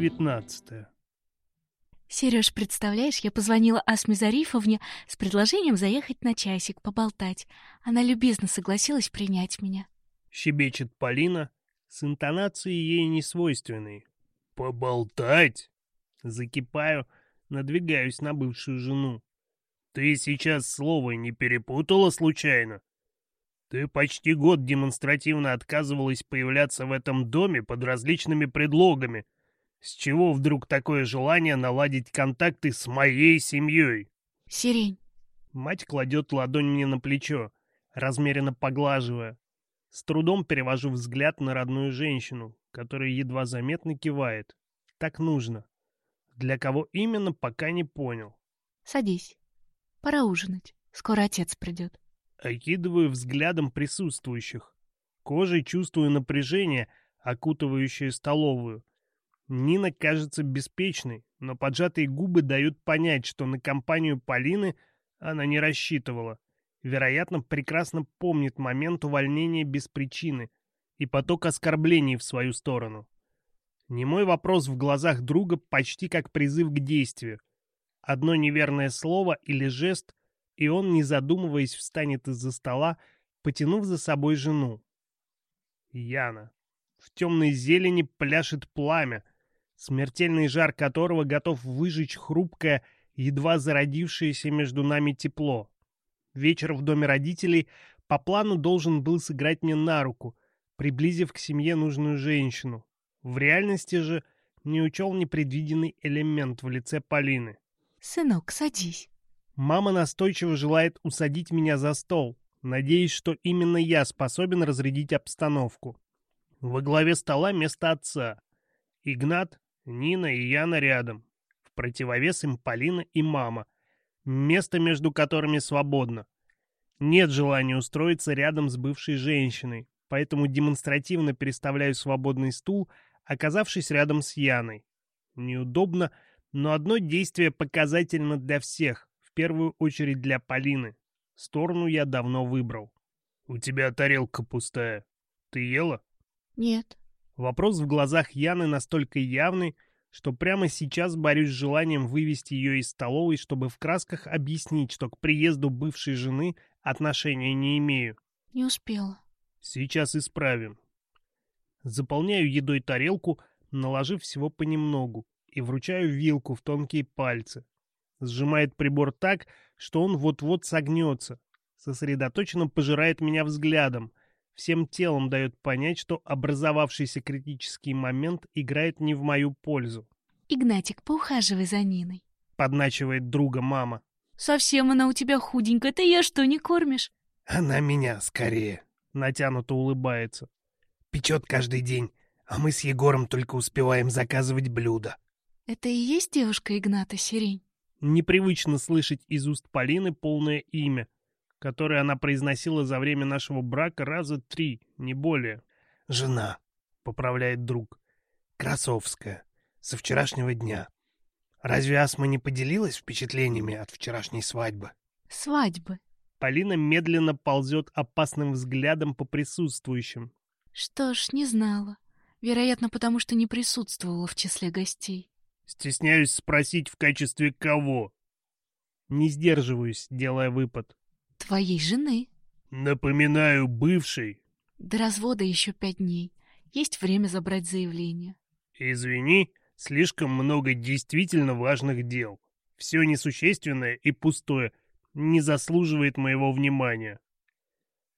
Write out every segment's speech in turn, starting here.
девятнадцатое. Сереж, представляешь, я позвонила Асме Зарифовне с предложением заехать на часик, поболтать. Она любезно согласилась принять меня. Щебечет Полина с интонацией ей не свойственной. «Поболтать?» Закипаю, надвигаюсь на бывшую жену. «Ты сейчас слово не перепутала случайно?» Ты почти год демонстративно отказывалась появляться в этом доме под различными предлогами — с чего вдруг такое желание наладить контакты с моей семьей? Сирень. Мать кладет ладонь мне на плечо, размеренно поглаживая. С трудом перевожу взгляд на родную женщину, которая едва заметно кивает. Так нужно. Для кого именно, пока не понял. Садись. Пора ужинать. Скоро отец придет. Окидываю взглядом присутствующих. Кожей чувствую напряжение, окутывающее столовую. Нина кажется беспечной, но поджатые губы дают понять, что на компанию Полины она не рассчитывала. Вероятно, прекрасно помнит момент увольнения без причины и поток оскорблений в свою сторону. Немой вопрос в глазах друга почти как призыв к действию. Одно неверное слово или жест, и он, не задумываясь, встанет из-за стола, потянув за собой жену. Яна. В темной зелени пляшет пламя, Смертельный жар которого готов выжечь хрупкое, едва зародившееся между нами тепло. Вечер в доме родителей по плану должен был сыграть мне на руку, приблизив к семье нужную женщину. В реальности же не учел непредвиденный элемент в лице Полины. «Сынок, садись». Мама настойчиво желает усадить меня за стол, надеясь, что именно я способен разрядить обстановку. Во главе стола место отца. Игнат, Нина и Яна рядом, в противовес им Полина и мама, место между которыми свободно. Нет желания устроиться рядом с бывшей женщиной, поэтому демонстративно переставляю свободный стул, оказавшись рядом с Яной. Неудобно, но одно действие показательно для всех, в первую очередь для Полины. Сторону я давно выбрал. «У тебя тарелка пустая. Ты ела?» «Нет». Вопрос в глазах Яны настолько явный, что прямо сейчас борюсь с желанием вывести ее из столовой, чтобы в красках объяснить, что к приезду бывшей жены отношения не имею. Не успела. Сейчас исправим. Заполняю едой тарелку, наложив всего понемногу, и вручаю вилку в тонкие пальцы. Сжимает прибор так, что он вот-вот согнется. Сосредоточенно пожирает меня взглядом, всем телом дает понять, что образовавшийся критический момент играет не в мою пользу. «Игнатик, поухаживай за Ниной», — подначивает друга мама. «Совсем она у тебя худенькая, ты ее что, не кормишь?» «Она меня скорее», — натянуто улыбается. «Печет каждый день, а мы с Егором только успеваем заказывать блюда». «Это и есть девушка Игната Сирень?» Непривычно слышать из уст Полины полное имя — которые она произносила за время нашего брака раза три, не более. «Жена», — поправляет друг, — «Красовская, со вчерашнего дня. Разве Асма не поделилась впечатлениями от вчерашней свадьбы?» «Свадьбы». Полина медленно ползет опасным взглядом по присутствующим. «Что ж, не знала. Вероятно, потому что не присутствовала в числе гостей». «Стесняюсь спросить, в качестве кого?» Не сдерживаюсь, делая выпад твоей жены. Напоминаю, бывшей. До развода еще пять дней. Есть время забрать заявление. Извини, слишком много действительно важных дел. Все несущественное и пустое не заслуживает моего внимания.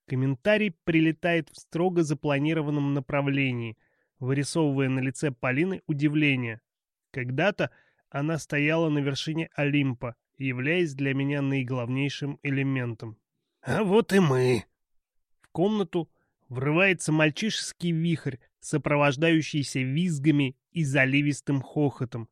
Комментарий прилетает в строго запланированном направлении, вырисовывая на лице Полины удивление. Когда-то она стояла на вершине Олимпа, являясь для меня наиглавнейшим элементом. А вот и мы. В комнату врывается мальчишеский вихрь, сопровождающийся визгами и заливистым хохотом.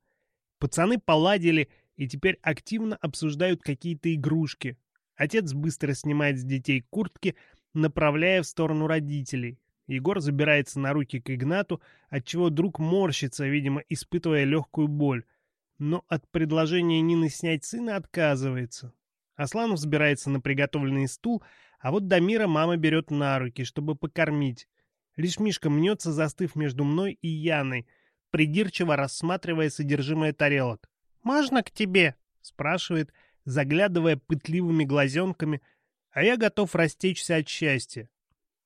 Пацаны поладили и теперь активно обсуждают какие-то игрушки. Отец быстро снимает с детей куртки, направляя в сторону родителей. Егор забирается на руки к Игнату, отчего друг морщится, видимо, испытывая легкую боль. Но от предложения Нины снять сына отказывается. Аслан взбирается на приготовленный стул, а вот Дамира мама берет на руки, чтобы покормить. Лишь Мишка мнется, застыв между мной и Яной, придирчиво рассматривая содержимое тарелок. «Можно к тебе?» — спрашивает, заглядывая пытливыми глазенками, а я готов растечься от счастья.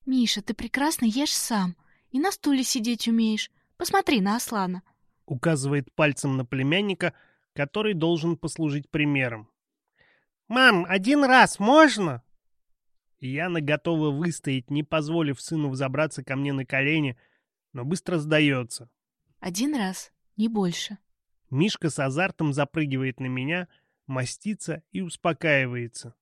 «Миша, ты прекрасно ешь сам, и на стуле сидеть умеешь. Посмотри на Аслана», — указывает пальцем на племянника, который должен послужить примером. «Мам, один раз можно?» Яна готова выстоять, не позволив сыну взобраться ко мне на колени, но быстро сдается. «Один раз, не больше». Мишка с азартом запрыгивает на меня, мастится и успокаивается.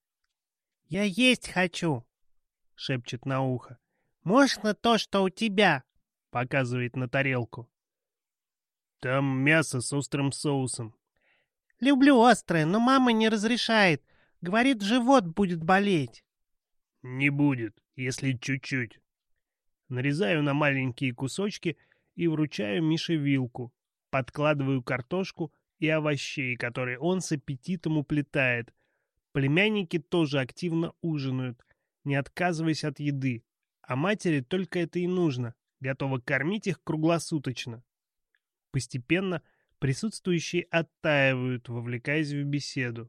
«Я есть хочу!» — шепчет на ухо. «Можно то, что у тебя?» — показывает на тарелку. «Там мясо с острым соусом». «Люблю острое, но мама не разрешает. Говорит, живот будет болеть. Не будет, если чуть-чуть. Нарезаю на маленькие кусочки и вручаю Мише вилку. Подкладываю картошку и овощей, которые он с аппетитом уплетает. Племянники тоже активно ужинают, не отказываясь от еды. А матери только это и нужно, готова кормить их круглосуточно. Постепенно присутствующие оттаивают, вовлекаясь в беседу.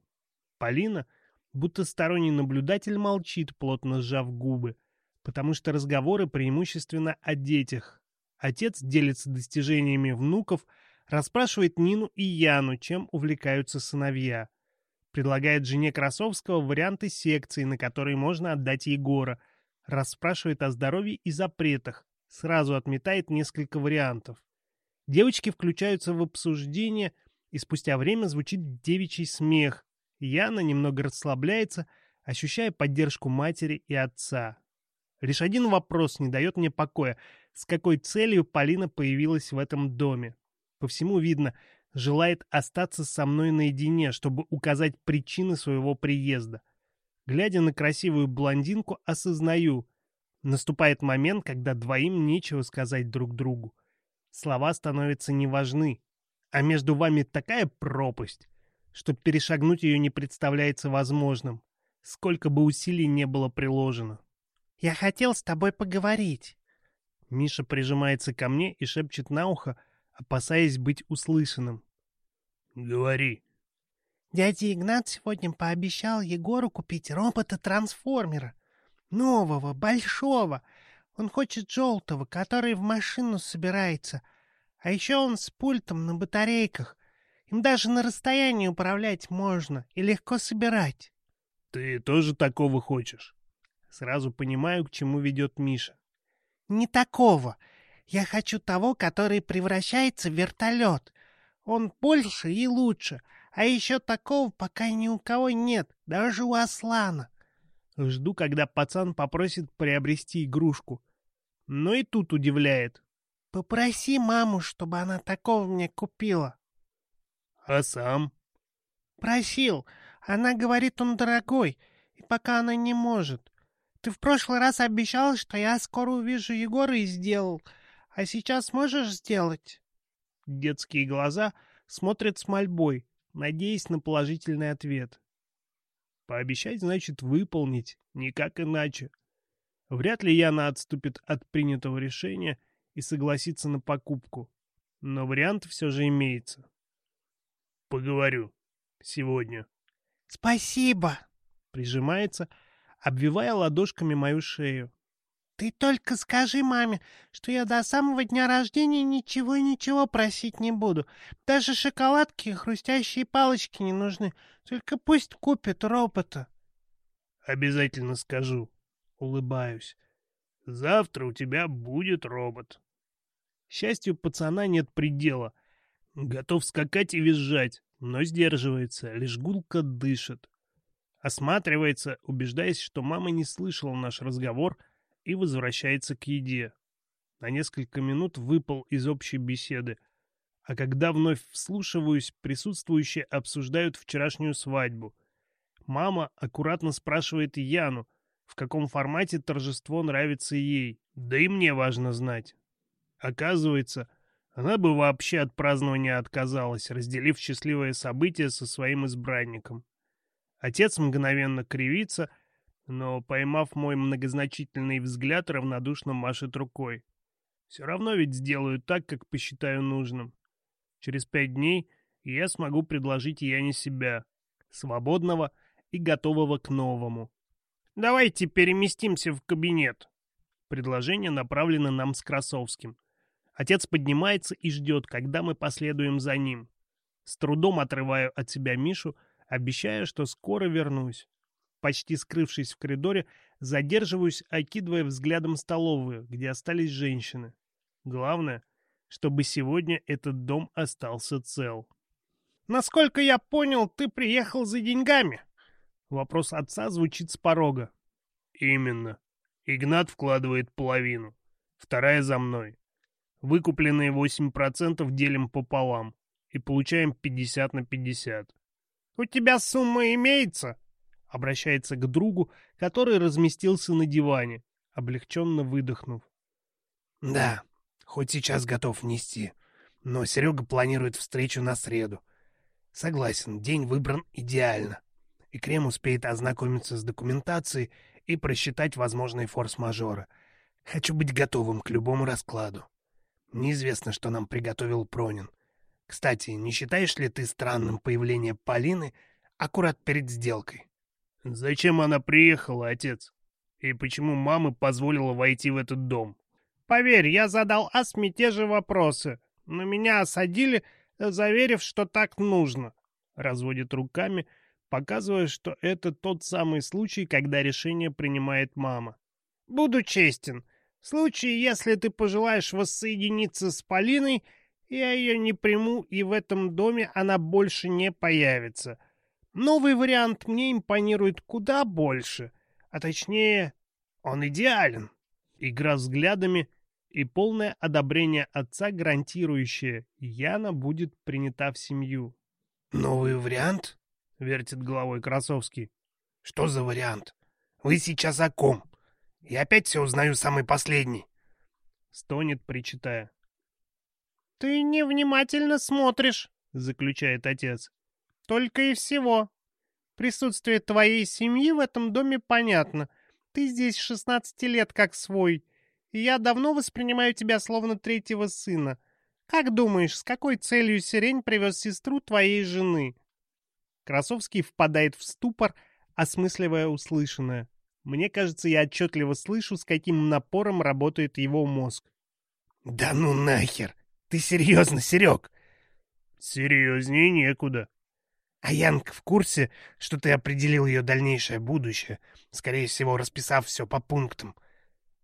Полина — будто сторонний наблюдатель молчит, плотно сжав губы, потому что разговоры преимущественно о детях. Отец делится достижениями внуков, расспрашивает Нину и Яну, чем увлекаются сыновья. Предлагает жене Красовского варианты секции, на которые можно отдать Егора. Расспрашивает о здоровье и запретах. Сразу отметает несколько вариантов. Девочки включаются в обсуждение, и спустя время звучит девичий смех, Яна немного расслабляется, ощущая поддержку матери и отца. Лишь один вопрос не дает мне покоя. С какой целью Полина появилась в этом доме? По всему видно, желает остаться со мной наедине, чтобы указать причины своего приезда. Глядя на красивую блондинку, осознаю. Наступает момент, когда двоим нечего сказать друг другу. Слова становятся неважны. А между вами такая пропасть что перешагнуть ее не представляется возможным, сколько бы усилий не было приложено. «Я хотел с тобой поговорить!» Миша прижимается ко мне и шепчет на ухо, опасаясь быть услышанным. «Говори!» Дядя Игнат сегодня пообещал Егору купить робота-трансформера. Нового, большого. Он хочет желтого, который в машину собирается. А еще он с пультом на батарейках. Даже на расстоянии управлять можно и легко собирать. Ты тоже такого хочешь? Сразу понимаю, к чему ведет Миша. Не такого. Я хочу того, который превращается в вертолет. Он больше и лучше. А еще такого пока ни у кого нет, даже у Аслана. Жду, когда пацан попросит приобрести игрушку. Но и тут удивляет. Попроси маму, чтобы она такого мне купила. А сам? Просил. Она говорит, он дорогой, и пока она не может. Ты в прошлый раз обещал, что я скоро увижу Егора и сделал. А сейчас можешь сделать? Детские глаза смотрят с мольбой, надеясь на положительный ответ. Пообещать значит выполнить, никак иначе. Вряд ли Яна отступит от принятого решения и согласится на покупку. Но вариант все же имеется поговорю сегодня. Спасибо. Прижимается, обвивая ладошками мою шею. Ты только скажи маме, что я до самого дня рождения ничего ничего просить не буду. Даже шоколадки и хрустящие палочки не нужны. Только пусть купит робота. Обязательно скажу. Улыбаюсь. Завтра у тебя будет робот. Счастью пацана нет предела. Готов скакать и визжать но сдерживается, лишь гулко дышит. Осматривается, убеждаясь, что мама не слышала наш разговор, и возвращается к еде. На несколько минут выпал из общей беседы. А когда вновь вслушиваюсь, присутствующие обсуждают вчерашнюю свадьбу. Мама аккуратно спрашивает Яну, в каком формате торжество нравится ей. Да и мне важно знать. Оказывается, она бы вообще от празднования отказалась, разделив счастливое событие со своим избранником. Отец мгновенно кривится, но, поймав мой многозначительный взгляд, равнодушно машет рукой. Все равно ведь сделаю так, как посчитаю нужным. Через пять дней я смогу предложить Яне себя, свободного и готового к новому. «Давайте переместимся в кабинет». Предложение направлено нам с Красовским. Отец поднимается и ждет, когда мы последуем за ним. С трудом отрываю от себя Мишу, обещая, что скоро вернусь. Почти скрывшись в коридоре, задерживаюсь, окидывая взглядом столовую, где остались женщины. Главное, чтобы сегодня этот дом остался цел. «Насколько я понял, ты приехал за деньгами?» Вопрос отца звучит с порога. «Именно. Игнат вкладывает половину. Вторая за мной. Выкупленные 8% делим пополам и получаем 50 на 50. «У тебя сумма имеется?» Обращается к другу, который разместился на диване, облегченно выдохнув. «Да, хоть сейчас готов нести, но Серега планирует встречу на среду. Согласен, день выбран идеально, и Крем успеет ознакомиться с документацией и просчитать возможные форс-мажоры. Хочу быть готовым к любому раскладу». Неизвестно, что нам приготовил Пронин. Кстати, не считаешь ли ты странным появление Полины аккурат перед сделкой? Зачем она приехала, отец? И почему мама позволила войти в этот дом? Поверь, я задал Асме те же вопросы, но меня осадили, заверив, что так нужно. Разводит руками, показывая, что это тот самый случай, когда решение принимает мама. Буду честен, в случае, если ты пожелаешь воссоединиться с Полиной, я ее не приму, и в этом доме она больше не появится. Новый вариант мне импонирует куда больше, а точнее, он идеален. Игра взглядами и полное одобрение отца, гарантирующее, Яна будет принята в семью. «Новый вариант?» — вертит головой Красовский. «Что за вариант? Вы сейчас о ком?» Я опять все узнаю самый последний. Стонет, причитая. «Ты невнимательно смотришь», — заключает отец. «Только и всего. Присутствие твоей семьи в этом доме понятно. Ты здесь 16 лет как свой, и я давно воспринимаю тебя словно третьего сына. Как думаешь, с какой целью Сирень привез сестру твоей жены?» Красовский впадает в ступор, осмысливая услышанное. Мне кажется, я отчетливо слышу, с каким напором работает его мозг. «Да ну нахер! Ты серьезно, Серег?» «Серьезнее некуда». «А Янг в курсе, что ты определил ее дальнейшее будущее, скорее всего, расписав все по пунктам.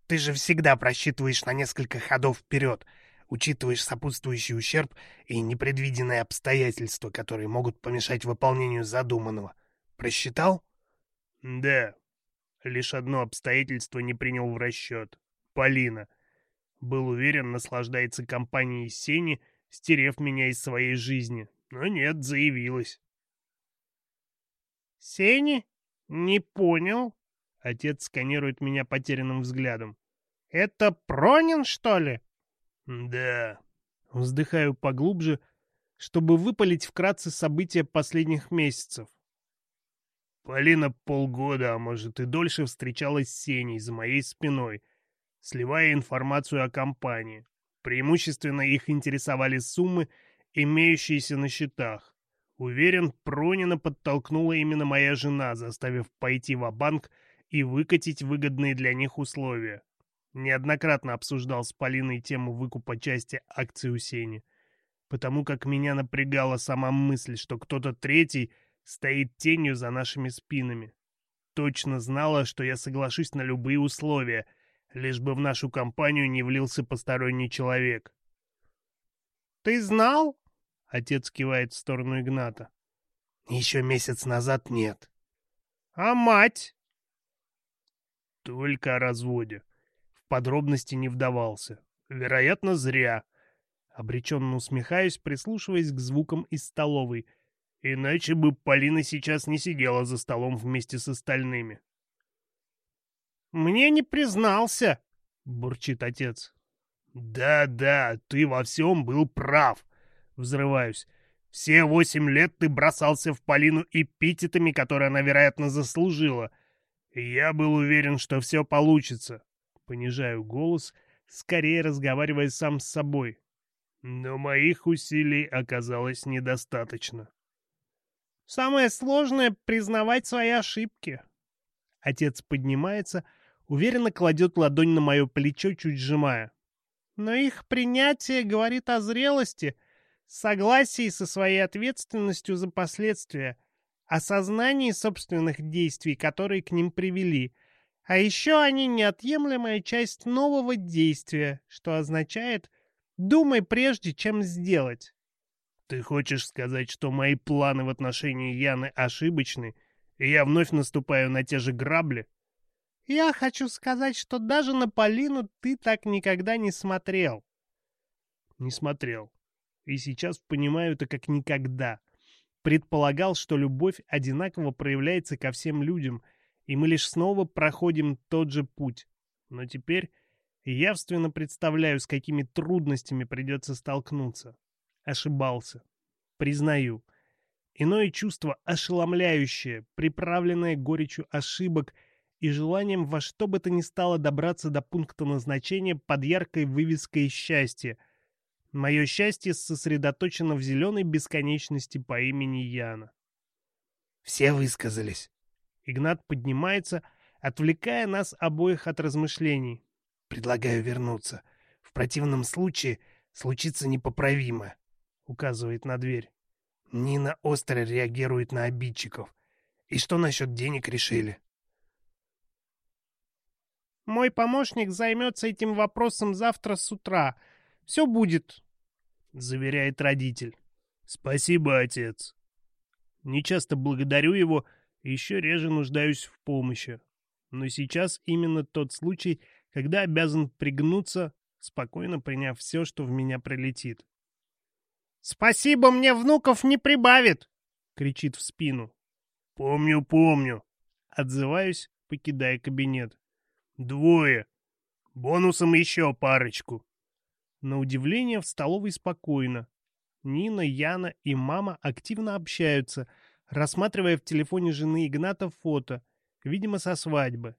Ты же всегда просчитываешь на несколько ходов вперед, учитываешь сопутствующий ущерб и непредвиденные обстоятельства, которые могут помешать выполнению задуманного. Просчитал?» «Да», Лишь одно обстоятельство не принял в расчет. Полина. Был уверен, наслаждается компанией Сени, стерев меня из своей жизни. Но нет, заявилась. «Сени? Не понял?» Отец сканирует меня потерянным взглядом. «Это Пронин, что ли?» «Да». Вздыхаю поглубже, чтобы выпалить вкратце события последних месяцев. Полина полгода, а может и дольше встречалась с Сеней за моей спиной, сливая информацию о компании. Преимущественно их интересовали суммы, имеющиеся на счетах. Уверен, Пронина подтолкнула именно моя жена, заставив пойти в банк и выкатить выгодные для них условия. Неоднократно обсуждал с Полиной тему выкупа части акций у Сени, потому как меня напрягала сама мысль, что кто-то третий — стоит тенью за нашими спинами. Точно знала, что я соглашусь на любые условия, лишь бы в нашу компанию не влился посторонний человек. «Ты знал?» — отец кивает в сторону Игната. «Еще месяц назад нет». «А мать?» «Только о разводе. В подробности не вдавался. Вероятно, зря». Обреченно усмехаюсь, прислушиваясь к звукам из столовой — Иначе бы Полина сейчас не сидела за столом вместе с остальными. «Мне не признался!» — бурчит отец. «Да-да, ты во всем был прав!» — взрываюсь. «Все восемь лет ты бросался в Полину эпитетами, которые она, вероятно, заслужила. Я был уверен, что все получится!» Понижаю голос, скорее разговаривая сам с собой. Но моих усилий оказалось недостаточно. Самое сложное — признавать свои ошибки. Отец поднимается, уверенно кладет ладонь на мое плечо, чуть сжимая. Но их принятие говорит о зрелости, согласии со своей ответственностью за последствия, осознании собственных действий, которые к ним привели. А еще они неотъемлемая часть нового действия, что означает «думай прежде, чем сделать». Ты хочешь сказать, что мои планы в отношении Яны ошибочны, и я вновь наступаю на те же грабли? Я хочу сказать, что даже на Полину ты так никогда не смотрел. Не смотрел. И сейчас понимаю это как никогда. Предполагал, что любовь одинаково проявляется ко всем людям, и мы лишь снова проходим тот же путь. Но теперь явственно представляю, с какими трудностями придется столкнуться ошибался. Признаю, иное чувство ошеломляющее, приправленное горечью ошибок и желанием во что бы то ни стало добраться до пункта назначения под яркой вывеской «Счастье». Мое счастье сосредоточено в зеленой бесконечности по имени Яна. Все высказались. Игнат поднимается, отвлекая нас обоих от размышлений. Предлагаю вернуться. В противном случае случится непоправимое указывает на дверь. Нина остро реагирует на обидчиков. И что насчет денег решили? Мой помощник займется этим вопросом завтра с утра. Все будет, заверяет родитель. Спасибо, отец. Нечасто благодарю его, еще реже нуждаюсь в помощи. Но сейчас именно тот случай, когда обязан пригнуться, спокойно приняв все, что в меня прилетит. «Спасибо мне внуков не прибавит!» — кричит в спину. «Помню, помню!» — отзываюсь, покидая кабинет. «Двое! Бонусом еще парочку!» На удивление в столовой спокойно. Нина, Яна и мама активно общаются, рассматривая в телефоне жены Игната фото, видимо, со свадьбы.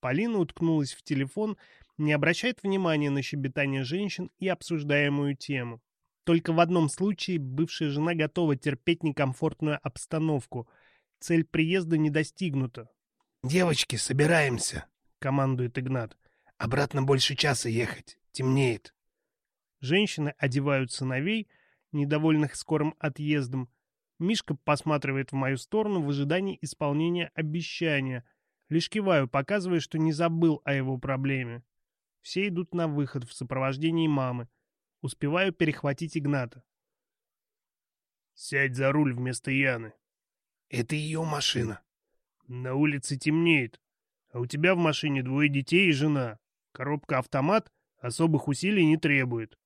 Полина уткнулась в телефон, не обращает внимания на щебетание женщин и обсуждаемую тему. Только в одном случае бывшая жена готова терпеть некомфортную обстановку. Цель приезда не достигнута. «Девочки, собираемся!» — командует Игнат. «Обратно больше часа ехать. Темнеет». Женщины одевают сыновей, недовольных скорым отъездом. Мишка посматривает в мою сторону в ожидании исполнения обещания. Лишь киваю, показывая, что не забыл о его проблеме. Все идут на выход в сопровождении мамы. Успеваю перехватить Игната. «Сядь за руль вместо Яны». «Это ее машина». «На улице темнеет. А у тебя в машине двое детей и жена. Коробка-автомат особых усилий не требует».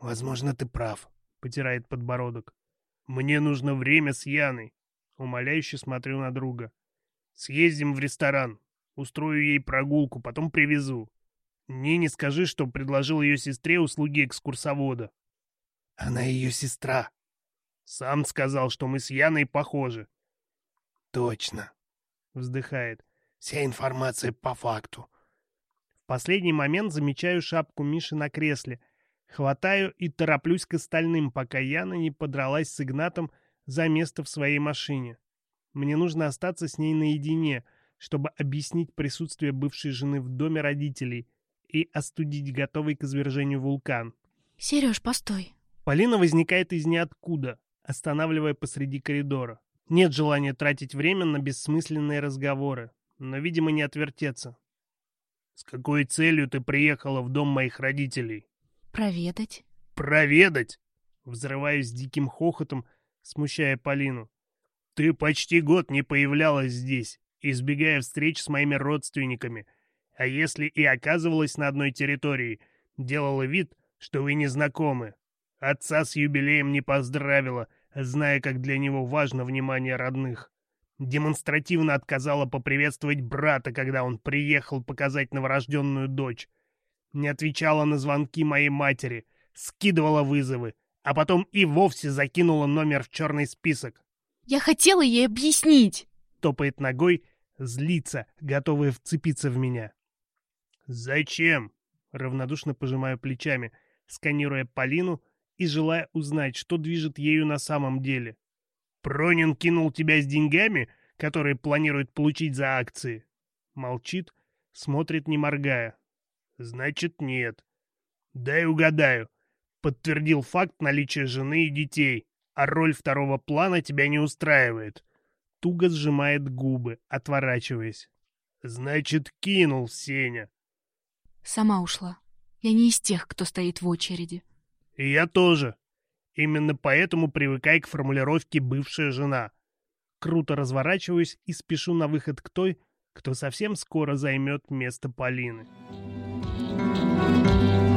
«Возможно, ты прав», — потирает подбородок. «Мне нужно время с Яной». Умоляюще смотрю на друга. «Съездим в ресторан. Устрою ей прогулку, потом привезу. Мне не скажи, что предложил ее сестре услуги экскурсовода. Она ее сестра. Сам сказал, что мы с Яной похожи. Точно. Вздыхает. Вся информация по факту. В последний момент замечаю шапку Миши на кресле. Хватаю и тороплюсь к остальным, пока Яна не подралась с Игнатом за место в своей машине. Мне нужно остаться с ней наедине, чтобы объяснить присутствие бывшей жены в доме родителей — и остудить готовый к извержению вулкан. «Сереж, постой!» Полина возникает из ниоткуда, останавливая посреди коридора. Нет желания тратить время на бессмысленные разговоры, но, видимо, не отвертеться. «С какой целью ты приехала в дом моих родителей?» «Проведать». «Проведать?» Взрываюсь диким хохотом, смущая Полину. «Ты почти год не появлялась здесь, избегая встреч с моими родственниками» а если и оказывалась на одной территории, делала вид, что вы не знакомы. Отца с юбилеем не поздравила, зная, как для него важно внимание родных. Демонстративно отказала поприветствовать брата, когда он приехал показать новорожденную дочь. Не отвечала на звонки моей матери, скидывала вызовы, а потом и вовсе закинула номер в черный список. «Я хотела ей объяснить!» — топает ногой, злится, готовая вцепиться в меня. «Зачем?» — равнодушно пожимаю плечами, сканируя Полину и желая узнать, что движет ею на самом деле. «Пронин кинул тебя с деньгами, которые планирует получить за акции?» Молчит, смотрит не моргая. «Значит, нет». «Дай угадаю. Подтвердил факт наличия жены и детей, а роль второго плана тебя не устраивает». Туго сжимает губы, отворачиваясь. «Значит, кинул Сеня». Сама ушла. Я не из тех, кто стоит в очереди. И я тоже. Именно поэтому привыкай к формулировке «бывшая жена». Круто разворачиваюсь и спешу на выход к той, кто совсем скоро займет место Полины. Thank you.